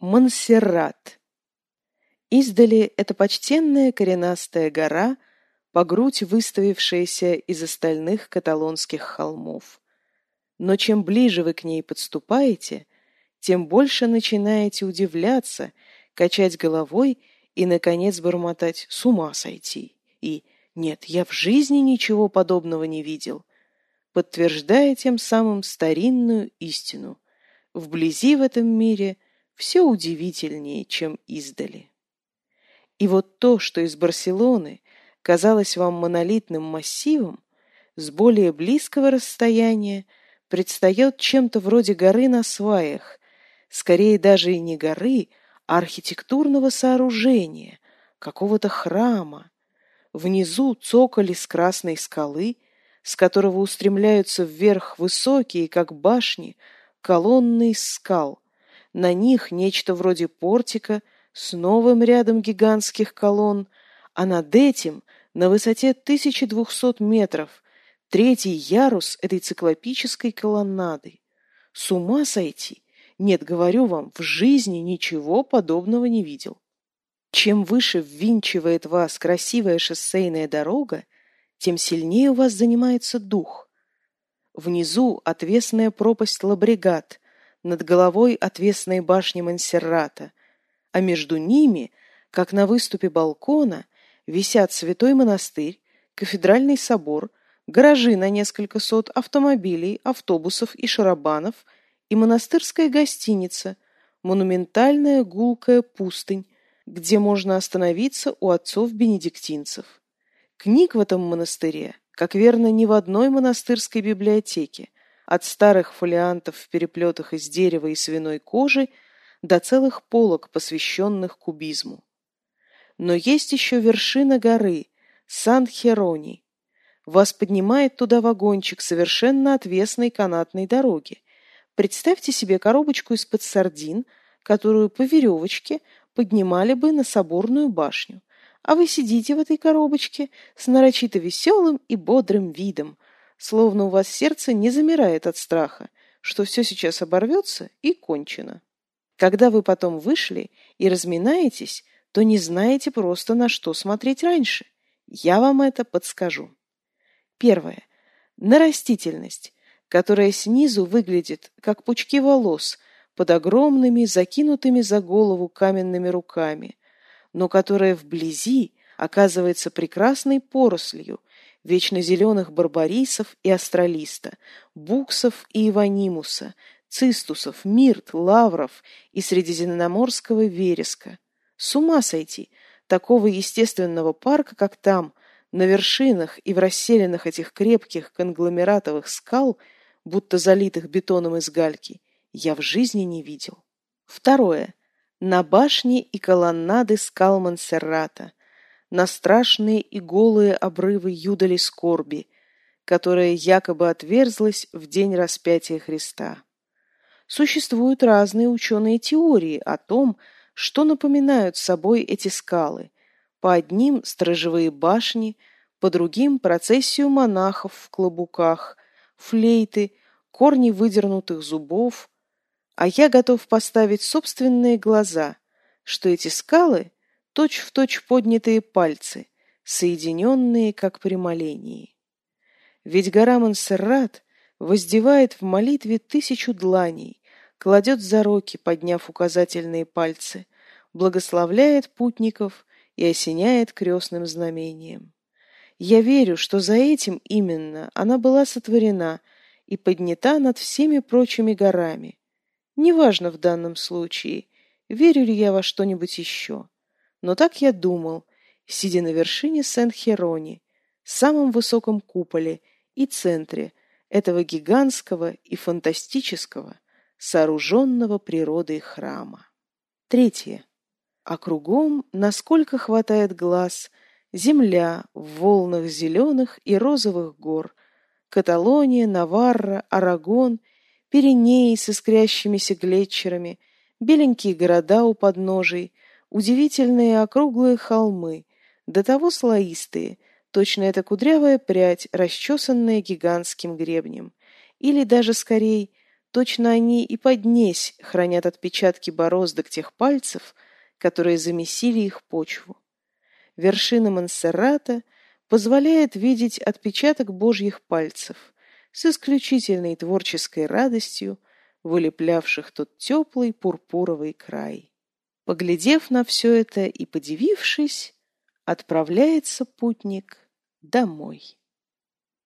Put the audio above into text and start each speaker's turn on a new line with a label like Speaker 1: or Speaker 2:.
Speaker 1: Монсеррат. Издали это почтенная коренастая гора, по грудь выставившаяся из остальных каталонских холмов. Но чем ближе вы к ней подступаете, тем больше начинаете удивляться, качать головой и, наконец, бормотать «с ума сойти» и «нет, я в жизни ничего подобного не видел», подтверждая тем самым старинную истину. Вблизи в этом мире – все удивительнее, чем издали. И вот то, что из Барселоны казалось вам монолитным массивом, с более близкого расстояния предстает чем-то вроде горы на сваях, скорее даже и не горы, а архитектурного сооружения, какого-то храма. Внизу цоколи с красной скалы, с которого устремляются вверх высокие, как башни, колонны из скал, на них нечто вроде портика с новым рядом гигантских колонн, а над этим, на высоте 1200 метров, третий ярус этой циклопической колоннады. С ума сойти! Нет, говорю вам, в жизни ничего подобного не видел. Чем выше ввинчивает вас красивая шоссейная дорога, тем сильнее у вас занимается дух. Внизу отвесная пропасть Лабрегат, над головой отвесные башни Монсеррата, а между ними, как на выступе балкона, висят святой монастырь, кафедральный собор, гаражи на несколько сот автомобилей, автобусов и шарабанов и монастырская гостиница, монументальная гулкая пустынь, где можно остановиться у отцов-бенедиктинцев. Книг в этом монастыре, как верно, ни в одной монастырской библиотеке – от старых фолиантов в переплетах из дерева и свиной кожи до целых полок, посвященных кубизму. Но есть еще вершина горы, Сан-Херони. Вас поднимает туда вагончик совершенно отвесной канатной дороги. Представьте себе коробочку из-под сардин, которую по веревочке поднимали бы на соборную башню. А вы сидите в этой коробочке с нарочито веселым и бодрым видом, словно у вас сердце не замирает от страха, что все сейчас оборвется и кончено. Когда вы потом вышли и разминаетесь, то не знаете просто, на что смотреть раньше. Я вам это подскажу. Первое. На растительность, которая снизу выглядит, как пучки волос, под огромными, закинутыми за голову каменными руками, но которая вблизи оказывается прекрасной порослью, вечно зеленых барбарисов и астролиста, буксов и иванимуса, цистусов, мирт, лавров и средиземноморского вереска. С ума сойти! Такого естественного парка, как там, на вершинах и в расселенных этих крепких конгломератовых скал, будто залитых бетоном из гальки, я в жизни не видел. Второе. На башне и колоннады скал Монсеррата – на страшные и голые обрывы юдали скорби, которая якобы отверзлась в день распятия Христа. Существуют разные ученые теории о том, что напоминают собой эти скалы. По одним – сторожевые башни, по другим – процессию монахов в клобуках, флейты, корни выдернутых зубов. А я готов поставить собственные глаза, что эти скалы – точь-в-точь точь поднятые пальцы, соединенные, как при молении. Ведь гора Монсеррат воздевает в молитве тысячу дланей, кладет за руки, подняв указательные пальцы, благословляет путников и осеняет крестным знамением. Я верю, что за этим именно она была сотворена и поднята над всеми прочими горами. Неважно в данном случае, верю ли я во что-нибудь еще. Но так я думал, сидя на вершине Сен-Херони, самом высоком куполе и центре этого гигантского и фантастического, сооруженного природой храма. Третье. А кругом, насколько хватает глаз, земля в волнах зеленых и розовых гор, Каталония, Наварра, Арагон, Пиренеи с искрящимися глетчерами, беленькие города у подножий, удивительные округлые холмы, до того слоистые, точно это кудрявая прядь, расчесанная гигантским гребнем, или даже скорее Точно они и поднесь хранят отпечатки бороздок тех пальцев, которые замесили их почву. Вершина Монсеррата позволяет видеть отпечаток божьих пальцев с исключительной творческой радостью, вылеплявших тот теплый пурпуровый край. Поглядев на все это и подивившись, отправляется путник домой.